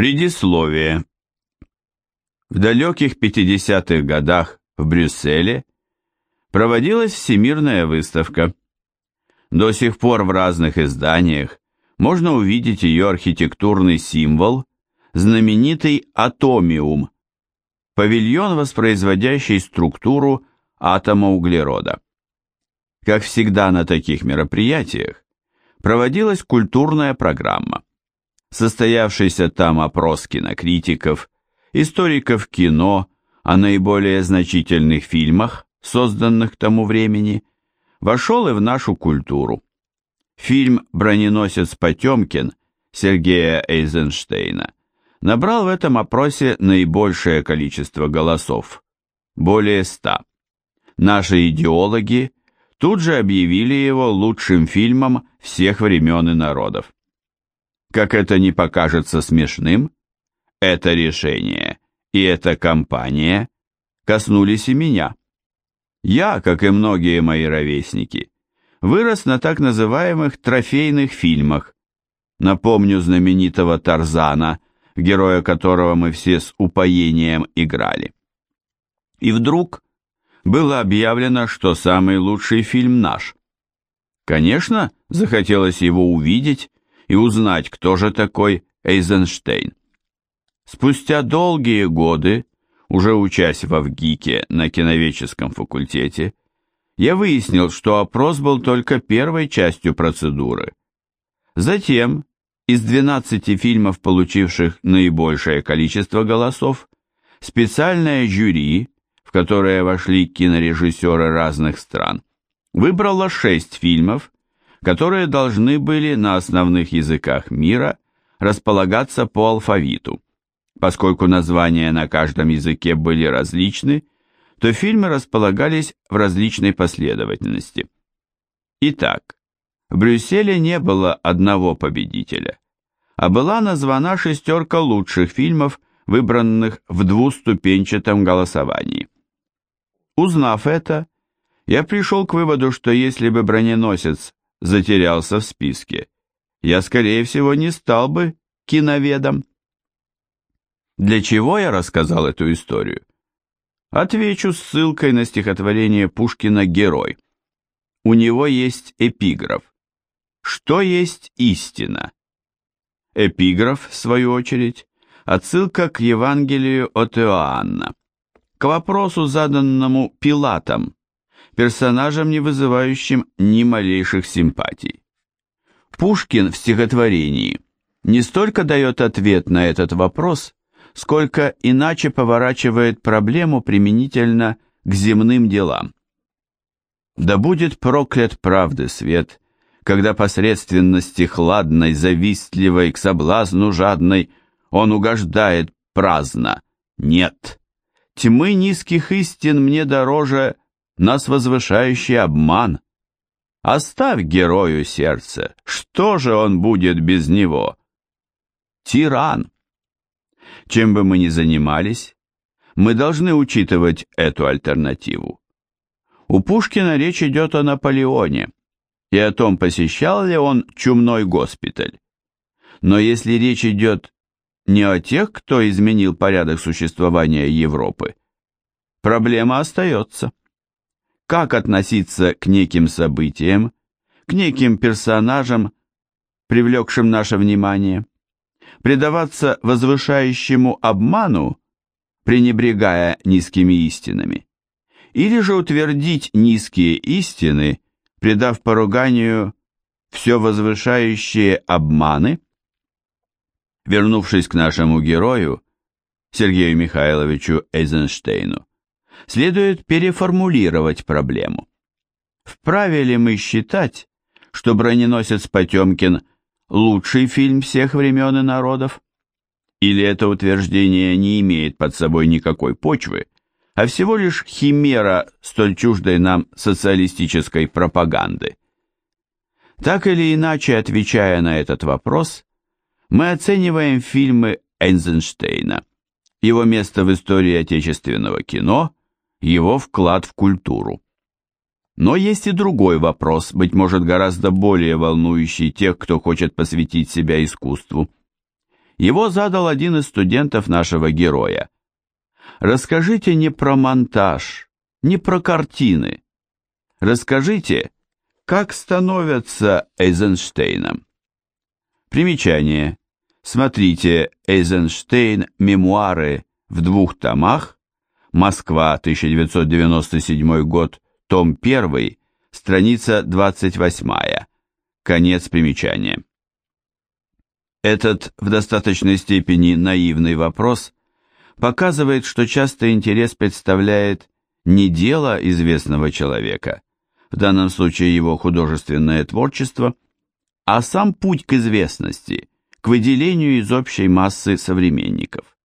Предисловие. В далеких 50-х годах в Брюсселе проводилась Всемирная выставка. До сих пор в разных изданиях можно увидеть ее архитектурный символ, знаменитый атомиум, павильон, воспроизводящий структуру атома углерода. Как всегда на таких мероприятиях, проводилась культурная программа состоявшийся там опрос кинокритиков, историков кино о наиболее значительных фильмах, созданных к тому времени, вошел и в нашу культуру. Фильм «Броненосец Потемкин» Сергея Эйзенштейна набрал в этом опросе наибольшее количество голосов – более ста. Наши идеологи тут же объявили его лучшим фильмом всех времен и народов. Как это не покажется смешным, это решение и эта кампания коснулись и меня. Я, как и многие мои ровесники, вырос на так называемых трофейных фильмах. Напомню знаменитого Тарзана, героя которого мы все с упоением играли. И вдруг было объявлено, что самый лучший фильм наш. Конечно, захотелось его увидеть и узнать, кто же такой Эйзенштейн. Спустя долгие годы, уже учась в Авгике на киноведческом факультете, я выяснил, что опрос был только первой частью процедуры. Затем, из 12 фильмов, получивших наибольшее количество голосов, специальное жюри, в которое вошли кинорежиссеры разных стран, выбрало 6 фильмов, которые должны были на основных языках мира располагаться по алфавиту. Поскольку названия на каждом языке были различны, то фильмы располагались в различной последовательности. Итак, в Брюсселе не было одного победителя, а была названа шестерка лучших фильмов, выбранных в двуступенчатом голосовании. Узнав это, я пришел к выводу, что если бы броненосец затерялся в списке, я, скорее всего, не стал бы киноведом. Для чего я рассказал эту историю? Отвечу ссылкой на стихотворение Пушкина «Герой». У него есть эпиграф. Что есть истина? Эпиграф, в свою очередь, отсылка к Евангелию от Иоанна, к вопросу, заданному Пилатом, персонажем, не вызывающим ни малейших симпатий. Пушкин в стихотворении не столько дает ответ на этот вопрос, сколько иначе поворачивает проблему применительно к земным делам. Да будет проклят правды свет, когда посредственности хладной, завистливой, к соблазну жадной он угождает праздно. Нет, тьмы низких истин мне дороже нас возвышающий обман. Оставь герою сердце, что же он будет без него? Тиран. Чем бы мы ни занимались, мы должны учитывать эту альтернативу. У Пушкина речь идет о Наполеоне и о том, посещал ли он чумной госпиталь. Но если речь идет не о тех, кто изменил порядок существования Европы, проблема остается как относиться к неким событиям, к неким персонажам, привлекшим наше внимание, предаваться возвышающему обману, пренебрегая низкими истинами, или же утвердить низкие истины, предав поруганию все возвышающие обманы? Вернувшись к нашему герою, Сергею Михайловичу Эйзенштейну, следует переформулировать проблему. Вправе ли мы считать, что «Броненосец Потемкин» – лучший фильм всех времен и народов? Или это утверждение не имеет под собой никакой почвы, а всего лишь химера столь чуждой нам социалистической пропаганды? Так или иначе, отвечая на этот вопрос, мы оцениваем фильмы Эйнзенштейна, его место в истории отечественного кино – его вклад в культуру. Но есть и другой вопрос, быть может гораздо более волнующий тех, кто хочет посвятить себя искусству. Его задал один из студентов нашего героя. Расскажите не про монтаж, не про картины. Расскажите, как становятся Эйзенштейном. Примечание. Смотрите Эйзенштейн «Мемуары» в двух томах, Москва, 1997 год, том 1, страница 28, конец примечания. Этот в достаточной степени наивный вопрос показывает, что часто интерес представляет не дело известного человека, в данном случае его художественное творчество, а сам путь к известности, к выделению из общей массы современников.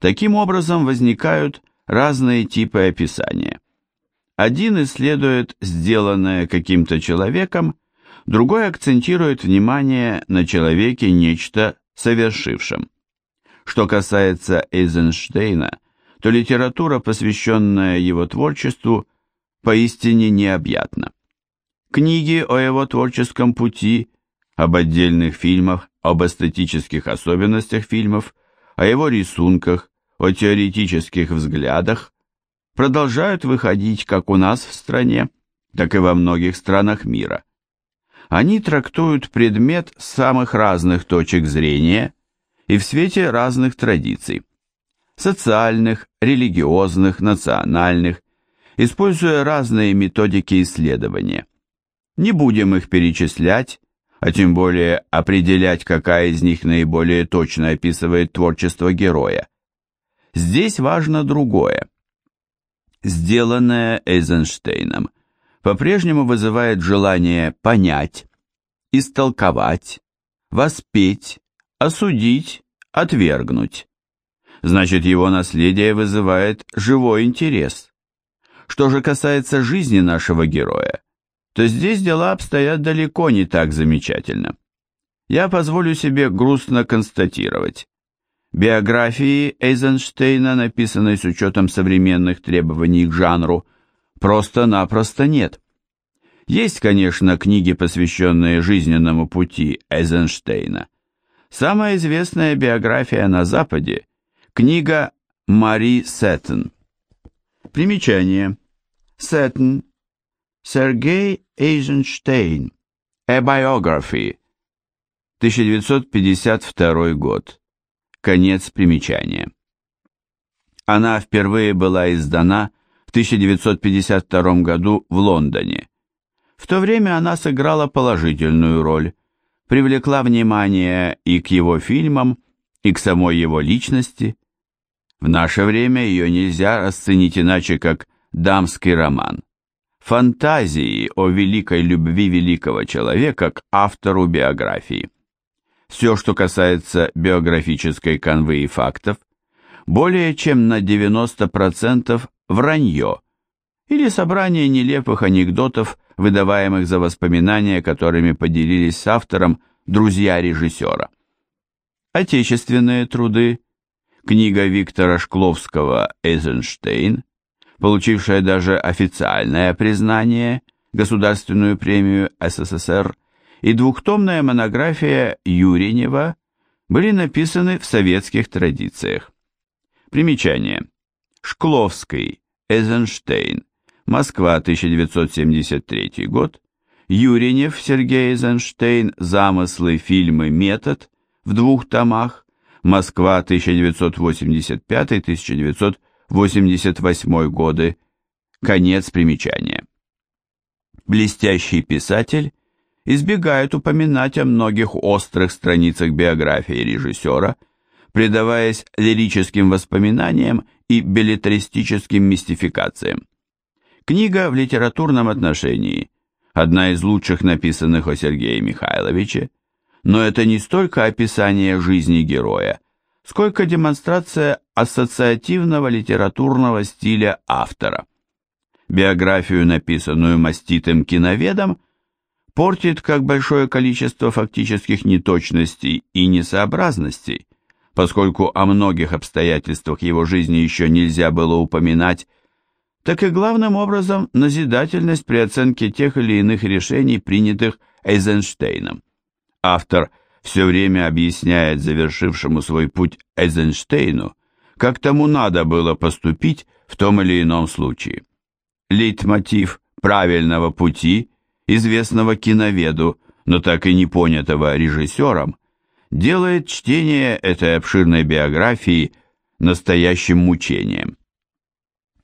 Таким образом возникают разные типы описания. Один исследует сделанное каким-то человеком, другой акцентирует внимание на человеке нечто совершившем. Что касается Эйзенштейна, то литература, посвященная его творчеству, поистине необъятна. Книги о его творческом пути, об отдельных фильмах, об эстетических особенностях фильмов, о его рисунках, о теоретических взглядах продолжают выходить как у нас в стране, так и во многих странах мира. Они трактуют предмет с самых разных точек зрения и в свете разных традиций – социальных, религиозных, национальных, используя разные методики исследования. Не будем их перечислять, а тем более определять, какая из них наиболее точно описывает творчество героя. Здесь важно другое. Сделанное Эйзенштейном по-прежнему вызывает желание понять, истолковать, воспеть, осудить, отвергнуть. Значит, его наследие вызывает живой интерес. Что же касается жизни нашего героя, то здесь дела обстоят далеко не так замечательно. Я позволю себе грустно констатировать. Биографии Эйзенштейна, написанной с учетом современных требований к жанру, просто-напросто нет. Есть, конечно, книги, посвященные жизненному пути Эйзенштейна. Самая известная биография на Западе – книга Мари Сеттон. Примечание. Сеттон Сергей Эйзенштейн. A Biography. 1952 год. Конец примечания. Она впервые была издана в 1952 году в Лондоне. В то время она сыграла положительную роль, привлекла внимание и к его фильмам, и к самой его личности. В наше время ее нельзя расценить иначе, как дамский роман фантазии о великой любви великого человека к автору биографии. Все, что касается биографической канвы и фактов, более чем на 90% вранье или собрание нелепых анекдотов, выдаваемых за воспоминания, которыми поделились с автором друзья режиссера. Отечественные труды, книга Виктора Шкловского «Эйзенштейн», получившая даже официальное признание, Государственную премию СССР, и двухтомная монография Юринева были написаны в советских традициях. Примечание. Шкловский, Эйзенштейн, Москва, 1973 год, Юринев Сергей Эйзенштейн, замыслы, фильмы, метод, в двух томах, Москва, 1985-1986 88 годы, конец примечания. Блестящий писатель избегает упоминать о многих острых страницах биографии режиссера, предаваясь лирическим воспоминаниям и билетристическим мистификациям. Книга в литературном отношении одна из лучших написанных о Сергее Михайловиче, но это не столько описание жизни героя, сколько демонстрация ассоциативного литературного стиля автора. Биографию, написанную маститым киноведом, портит как большое количество фактических неточностей и несообразностей, поскольку о многих обстоятельствах его жизни еще нельзя было упоминать, так и главным образом назидательность при оценке тех или иных решений, принятых Эйзенштейном. Автор – все время объясняет завершившему свой путь Эйзенштейну, как тому надо было поступить в том или ином случае. Лейтмотив правильного пути, известного киноведу, но так и не понятого режиссером, делает чтение этой обширной биографии настоящим мучением.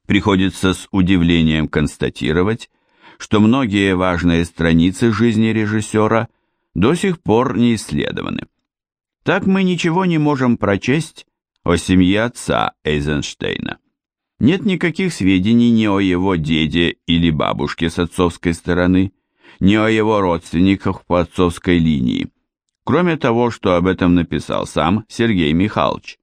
Приходится с удивлением констатировать, что многие важные страницы жизни режиссера до сих пор не исследованы. Так мы ничего не можем прочесть о семье отца Эйзенштейна. Нет никаких сведений ни о его деде или бабушке с отцовской стороны, ни о его родственниках по отцовской линии, кроме того, что об этом написал сам Сергей Михайлович.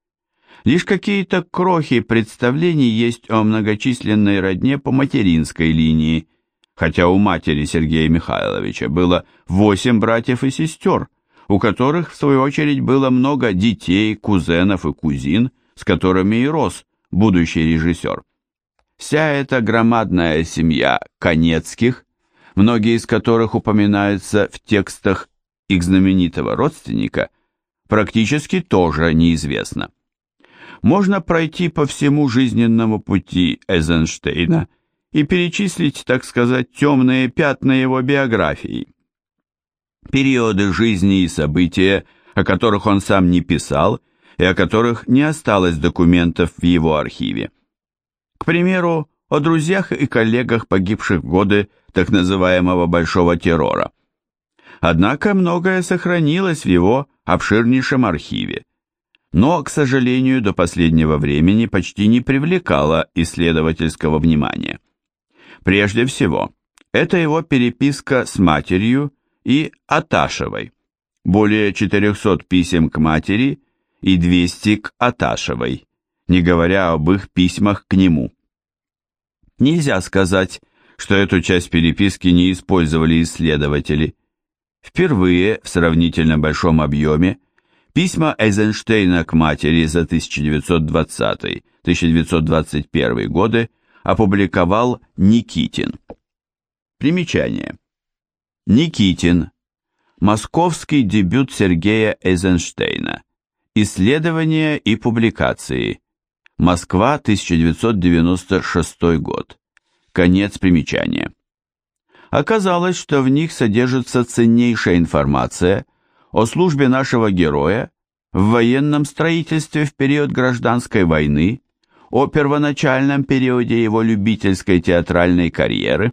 Лишь какие-то крохи представлений есть о многочисленной родне по материнской линии, хотя у матери Сергея Михайловича было восемь братьев и сестер, у которых, в свою очередь, было много детей, кузенов и кузин, с которыми и рос будущий режиссер. Вся эта громадная семья Конецких, многие из которых упоминаются в текстах их знаменитого родственника, практически тоже неизвестно. Можно пройти по всему жизненному пути Эйзенштейна и перечислить, так сказать, темные пятна его биографии. Периоды жизни и события, о которых он сам не писал и о которых не осталось документов в его архиве. К примеру, о друзьях и коллегах, погибших в годы так называемого Большого террора. Однако многое сохранилось в его обширнейшем архиве, но, к сожалению, до последнего времени почти не привлекало исследовательского внимания. Прежде всего, это его переписка с матерью и Аташевой, более 400 писем к матери и 200 к Аташевой, не говоря об их письмах к нему. Нельзя сказать, что эту часть переписки не использовали исследователи. Впервые в сравнительно большом объеме письма Эйзенштейна к матери за 1920-1921 годы опубликовал Никитин. Примечание. Никитин. Московский дебют Сергея Эйзенштейна. Исследования и публикации. Москва, 1996 год. Конец примечания. Оказалось, что в них содержится ценнейшая информация о службе нашего героя в военном строительстве в период гражданской войны, о первоначальном периоде его любительской театральной карьеры,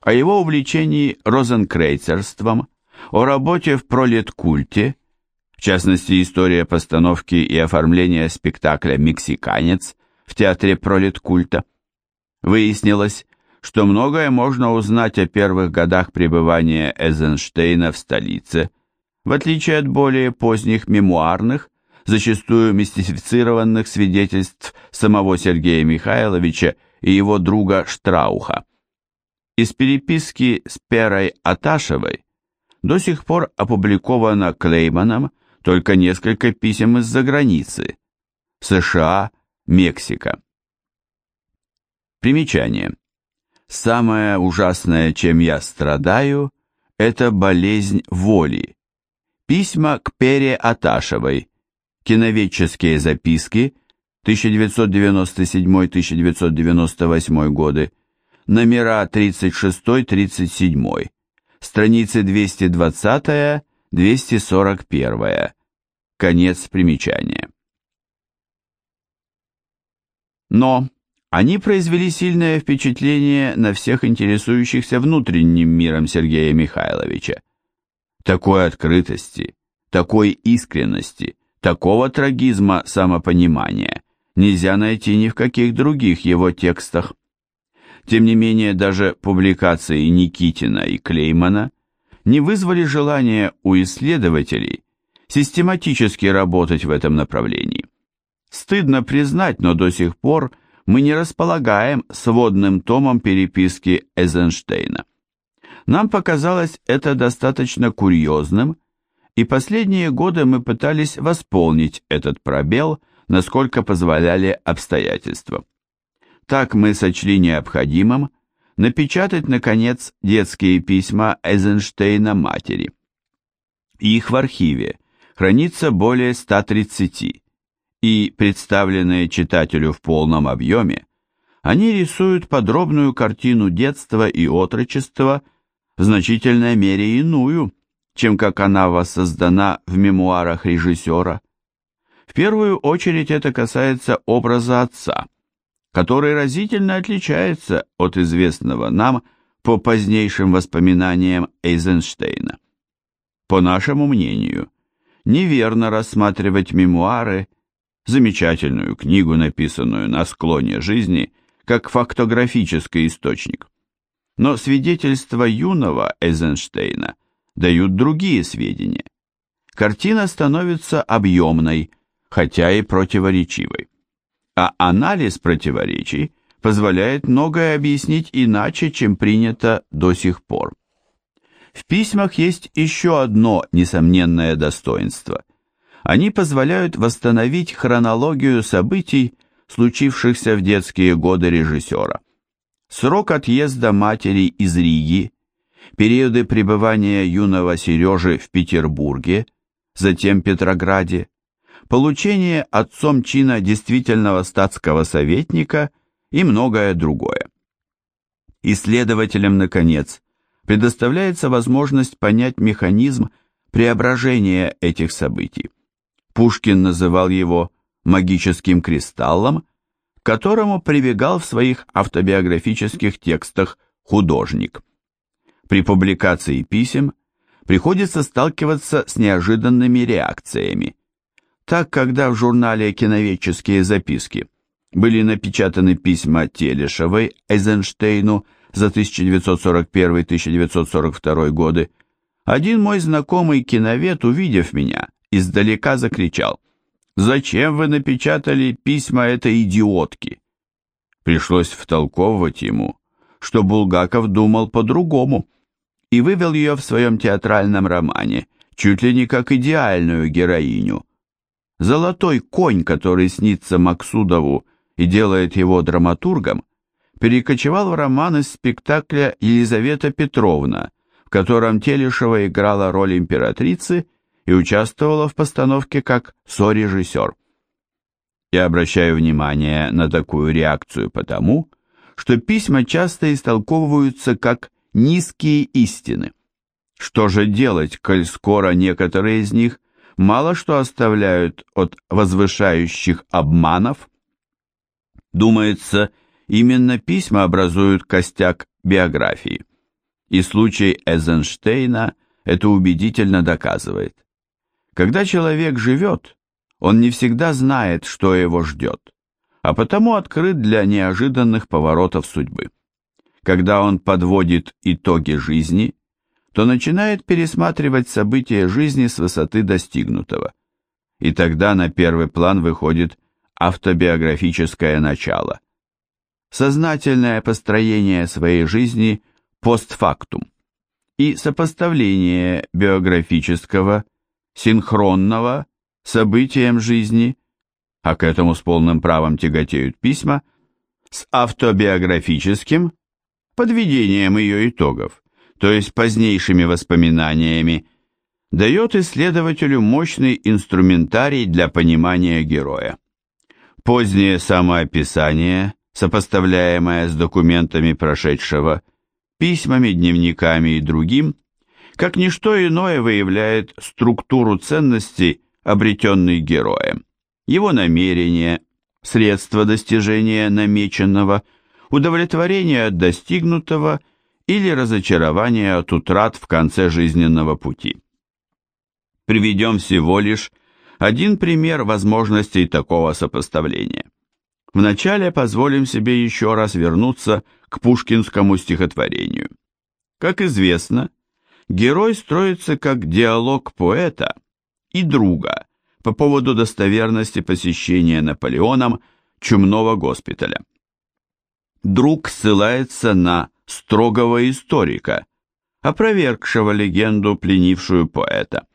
о его увлечении розенкрейцерством, о работе в пролеткульте, частности, история постановки и оформления спектакля «Мексиканец» в театре пролеткульта. Выяснилось, что многое можно узнать о первых годах пребывания Эйзенштейна в столице, в отличие от более поздних мемуарных, зачастую мистифицированных свидетельств самого Сергея Михайловича и его друга Штрауха. Из переписки с Перой Аташевой до сих пор опубликовано Клейманом только несколько писем из-за границы. США, Мексика. Примечание. Самое ужасное, чем я страдаю, это болезнь воли. Письма к Пере Аташевой. Киноведческие записки 1997-1998 годы. Номера 36-37. Страницы 220-241. Конец примечания. Но они произвели сильное впечатление на всех интересующихся внутренним миром Сергея Михайловича. Такой открытости, такой искренности, такого трагизма самопонимания нельзя найти ни в каких других его текстах. Тем не менее, даже публикации Никитина и Клеймана не вызвали желания у исследователей систематически работать в этом направлении. Стыдно признать, но до сих пор мы не располагаем сводным томом переписки Эйзенштейна. Нам показалось это достаточно курьезным, и последние годы мы пытались восполнить этот пробел, насколько позволяли обстоятельства. Так мы сочли необходимым напечатать, наконец, детские письма Эйзенштейна матери. Их в архиве хранится более 130, и представленные читателю в полном объеме, они рисуют подробную картину детства и отрочества, в значительной мере иную, чем как она воссоздана в мемуарах режиссера. В первую очередь это касается образа отца, который разительно отличается от известного нам по позднейшим воспоминаниям Эйзенштейна. По нашему мнению, неверно рассматривать мемуары, замечательную книгу, написанную на склоне жизни, как фактографический источник. Но свидетельства юного Эйзенштейна дают другие сведения. Картина становится объемной, хотя и противоречивой а анализ противоречий позволяет многое объяснить иначе, чем принято до сих пор. В письмах есть еще одно несомненное достоинство. Они позволяют восстановить хронологию событий, случившихся в детские годы режиссера. Срок отъезда матери из Риги, периоды пребывания юного Сережи в Петербурге, затем Петрограде, получение отцом чина действительного статского советника и многое другое. Исследователям, наконец, предоставляется возможность понять механизм преображения этих событий. Пушкин называл его магическим кристаллом, к которому прибегал в своих автобиографических текстах художник. При публикации писем приходится сталкиваться с неожиданными реакциями – так, когда в журнале «Киноведческие записки» были напечатаны письма Телешевой Эйзенштейну за 1941-1942 годы, один мой знакомый киновед, увидев меня, издалека закричал «Зачем вы напечатали письма этой идиотки?» Пришлось втолковывать ему, что Булгаков думал по-другому и вывел ее в своем театральном романе чуть ли не как идеальную героиню – Золотой конь, который снится Максудову и делает его драматургом, перекочевал в роман из спектакля «Елизавета Петровна», в котором Телешева играла роль императрицы и участвовала в постановке как сорежиссер. Я обращаю внимание на такую реакцию потому, что письма часто истолковываются как низкие истины. Что же делать, коль скоро некоторые из них мало что оставляют от возвышающих обманов. Думается, именно письма образуют костяк биографии. И случай Эйзенштейна это убедительно доказывает. Когда человек живет, он не всегда знает, что его ждет, а потому открыт для неожиданных поворотов судьбы. Когда он подводит итоги жизни, то начинает пересматривать события жизни с высоты достигнутого. И тогда на первый план выходит автобиографическое начало. Сознательное построение своей жизни постфактум и сопоставление биографического, синхронного событием жизни, а к этому с полным правом тяготеют письма, с автобиографическим, подведением ее итогов то есть позднейшими воспоминаниями, дает исследователю мощный инструментарий для понимания героя. Позднее самоописание, сопоставляемое с документами прошедшего, письмами, дневниками и другим, как ничто иное выявляет структуру ценностей, обретенной героем, его намерения, средства достижения намеченного, удовлетворение от достигнутого – или разочарование от утрат в конце жизненного пути. Приведем всего лишь один пример возможностей такого сопоставления. Вначале позволим себе еще раз вернуться к пушкинскому стихотворению. Как известно, герой строится как диалог поэта и друга по поводу достоверности посещения Наполеоном чумного госпиталя. Друг ссылается на строгого историка, опровергшего легенду, пленившую поэта.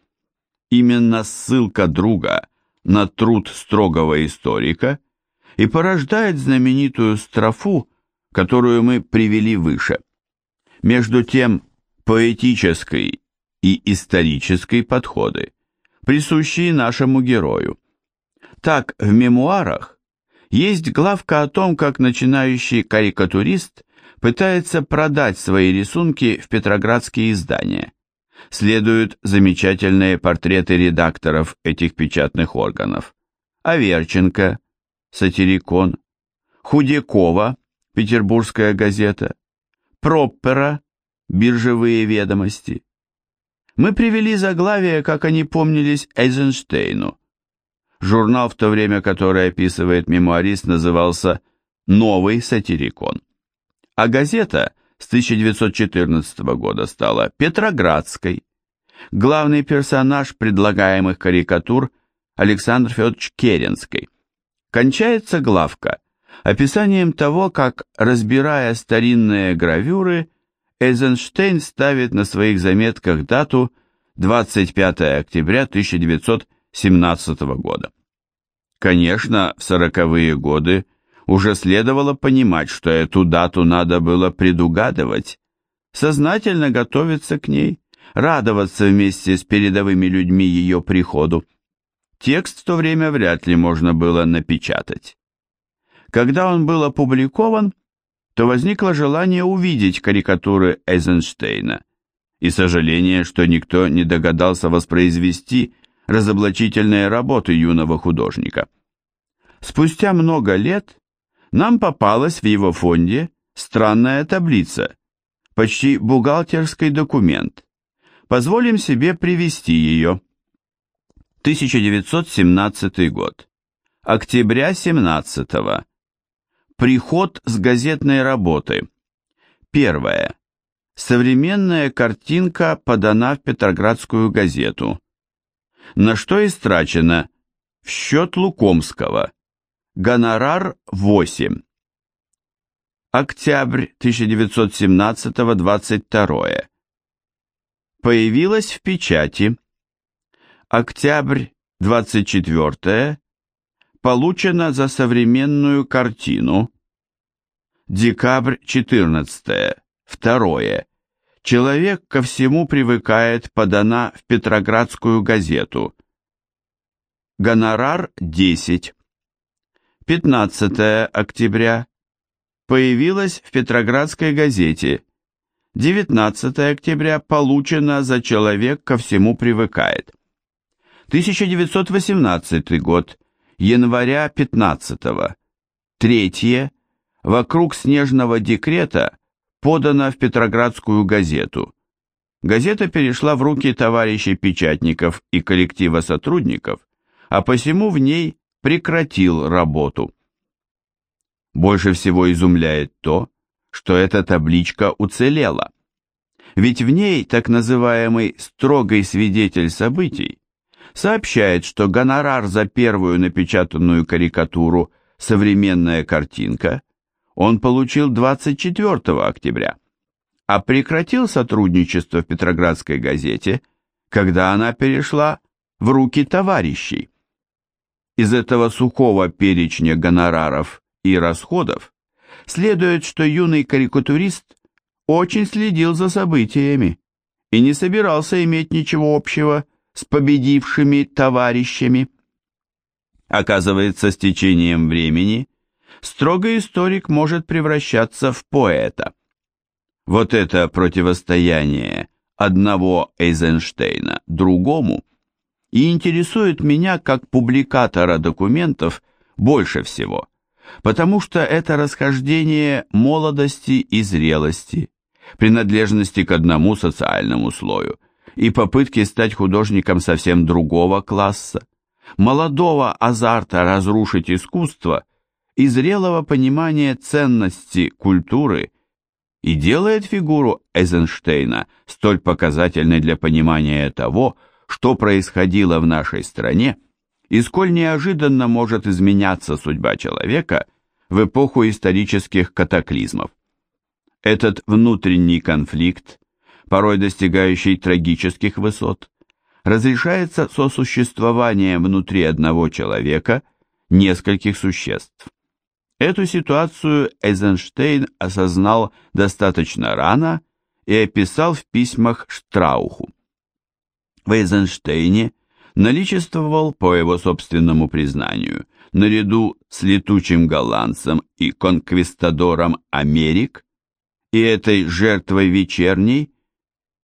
Именно ссылка друга на труд строгого историка и порождает знаменитую строфу, которую мы привели выше. Между тем, поэтической и исторической подходы присущие нашему герою. Так, в мемуарах есть главка о том, как начинающий карикатурист пытается продать свои рисунки в петроградские издания. Следуют замечательные портреты редакторов этих печатных органов. Аверченко, Сатирикон, Худякова, Петербургская газета, Проппера, Биржевые ведомости. Мы привели заглавие, как они помнились Эйзенштейну. Журнал, в то время который описывает мемуарист, назывался «Новый сатирикон». А газета с 1914 года стала Петроградской. Главный персонаж предлагаемых карикатур Александр Федорович Керенский. Кончается главка описанием того, как, разбирая старинные гравюры, Эйзенштейн ставит на своих заметках дату 25 октября 1917 года. Конечно, в сороковые годы уже следовало понимать, что эту дату надо было предугадывать, сознательно готовиться к ней, радоваться вместе с передовыми людьми ее приходу. Текст в то время вряд ли можно было напечатать. Когда он был опубликован, то возникло желание увидеть карикатуры Эйзенштейна и сожаление, что никто не догадался воспроизвести разоблачительные работы юного художника. Спустя много лет нам попалась в его фонде странная таблица, почти бухгалтерский документ. Позволим себе привести ее. 1917 год. Октября 17 -го. Приход с газетной работы. Первое. Современная картинка подана в Петроградскую газету. На что истрачено? В счет Лукомского. Гонорар 8. Октябрь 1917-22. Появилась в печати. Октябрь 24 получено за современную картину. Декабрь 14. Второе. Человек ко всему привыкает подана в Петроградскую газету. Гонорар 10. 15 октября. Появилась в Петроградской газете. 19 октября получено за человек ко всему привыкает. 1918 год января 15 -го. Третье. Вокруг снежного декрета подано в Петроградскую газету. Газета перешла в руки товарищей печатников и коллектива сотрудников, а посему в ней прекратил работу. Больше всего изумляет то, что эта табличка уцелела. Ведь в ней так называемый «строгий свидетель событий» сообщает, что гонорар за первую напечатанную карикатуру «Современная картинка» он получил 24 октября, а прекратил сотрудничество в Петроградской газете, когда она перешла в руки товарищей. Из этого сухого перечня гонораров и расходов следует, что юный карикатурист очень следил за событиями и не собирался иметь ничего общего с победившими товарищами. Оказывается, с течением времени строгий историк может превращаться в поэта. Вот это противостояние одного Эйзенштейна другому и интересует меня как публикатора документов больше всего, потому что это расхождение молодости и зрелости, принадлежности к одному социальному слою – и попытки стать художником совсем другого класса, молодого азарта разрушить искусство и зрелого понимания ценности культуры и делает фигуру Эйзенштейна столь показательной для понимания того, что происходило в нашей стране и сколь неожиданно может изменяться судьба человека в эпоху исторических катаклизмов. Этот внутренний конфликт порой достигающий трагических высот, разрешается сосуществованием внутри одного человека нескольких существ. Эту ситуацию Эйзенштейн осознал достаточно рано и описал в письмах Штрауху. В Эйзенштейне наличествовал, по его собственному признанию, наряду с летучим голландцем и конквистадором Америк и этой жертвой вечерней,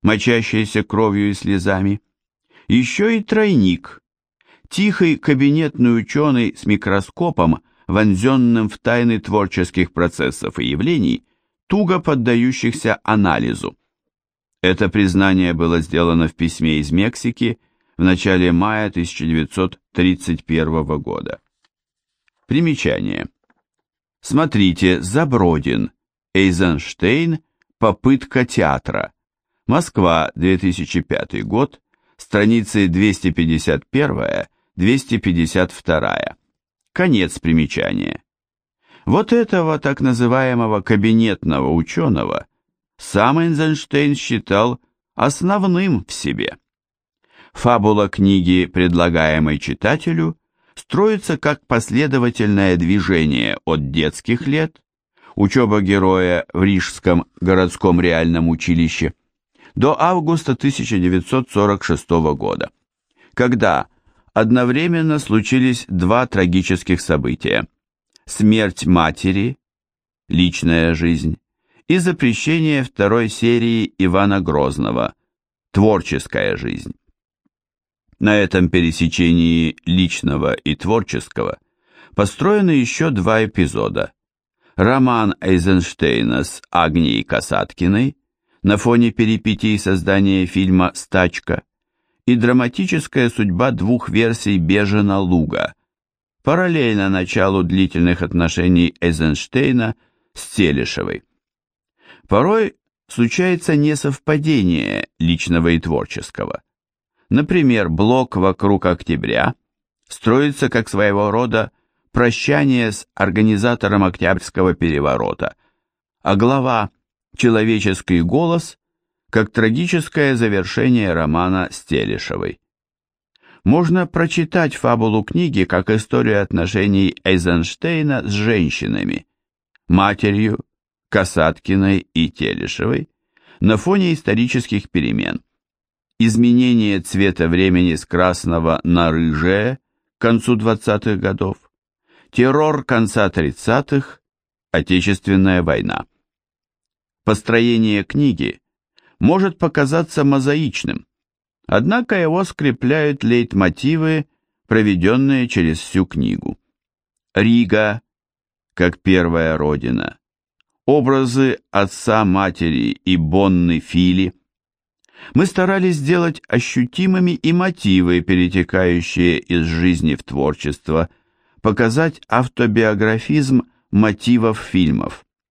мочащейся кровью и слезами, еще и тройник, тихий кабинетный ученый с микроскопом, вонзенным в тайны творческих процессов и явлений, туго поддающихся анализу. Это признание было сделано в письме из Мексики в начале мая 1931 года. Примечание. Смотрите Забродин, Эйзенштейн, Попытка театра. Москва, 2005 год, страницы 251-252. Конец примечания. Вот этого так называемого кабинетного ученого сам Эйзенштейн считал основным в себе. Фабула книги, предлагаемой читателю, строится как последовательное движение от детских лет, учеба героя в Рижском городском реальном училище, до августа 1946 года, когда одновременно случились два трагических события – смерть матери, личная жизнь, и запрещение второй серии Ивана Грозного, творческая жизнь. На этом пересечении личного и творческого построены еще два эпизода. Роман Эйзенштейна с Агнией Касаткиной на фоне перипетий создания фильма «Стачка» и драматическая судьба двух версий Бежена Луга, параллельно началу длительных отношений Эйзенштейна с Телешевой. Порой случается несовпадение личного и творческого. Например, блок вокруг октября строится как своего рода прощание с организатором Октябрьского переворота, а глава «Человеческий голос» как трагическое завершение романа Стелешевой. Можно прочитать фабулу книги как историю отношений Эйзенштейна с женщинами, матерью, Касаткиной и Телешевой на фоне исторических перемен – изменение цвета времени с красного на рыжее к концу 20-х годов, террор конца 30-х, Отечественная война. Построение книги может показаться мозаичным, однако его скрепляют лейтмотивы, проведенные через всю книгу. Рига, как первая родина, образы отца, матери и Бонны Фили – мы старались сделать ощутимыми и мотивы, перетекающие из жизни в творчество, показать автобиографизм мотивов фильмов.